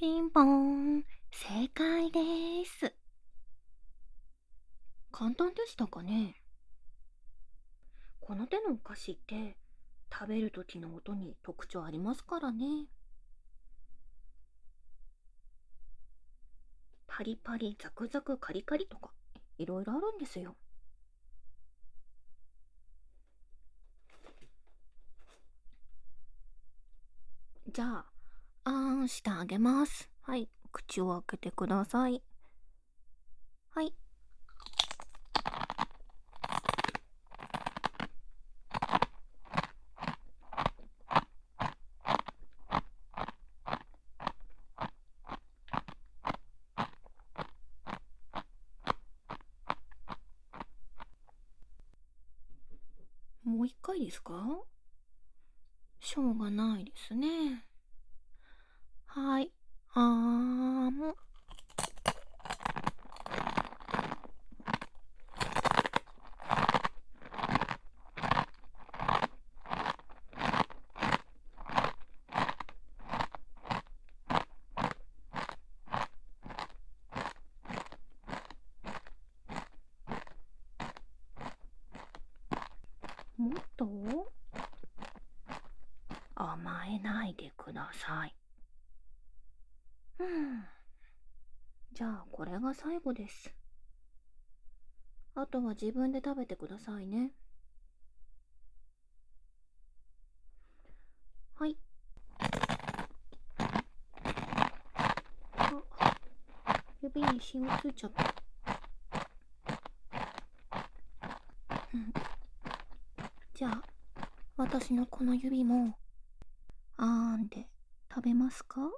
ピンポン、正解です。簡単でしたかね？この手のお菓子って食べる時の音に特徴ありますからね。パリパリ、ザクザク、カリカリとかいろいろあるんですよ。じゃあ、あーんしてあげます。はい、口を開けてください。はい。もう一回ですか？しょうがないですね。はい。あーも。もっと？甘えないでください。うん。じゃあこれが最後です。あとは自分で食べてくださいね。はい。あ、指にシワついちゃった。じゃあ、私のこの指も、あーんで食べますか？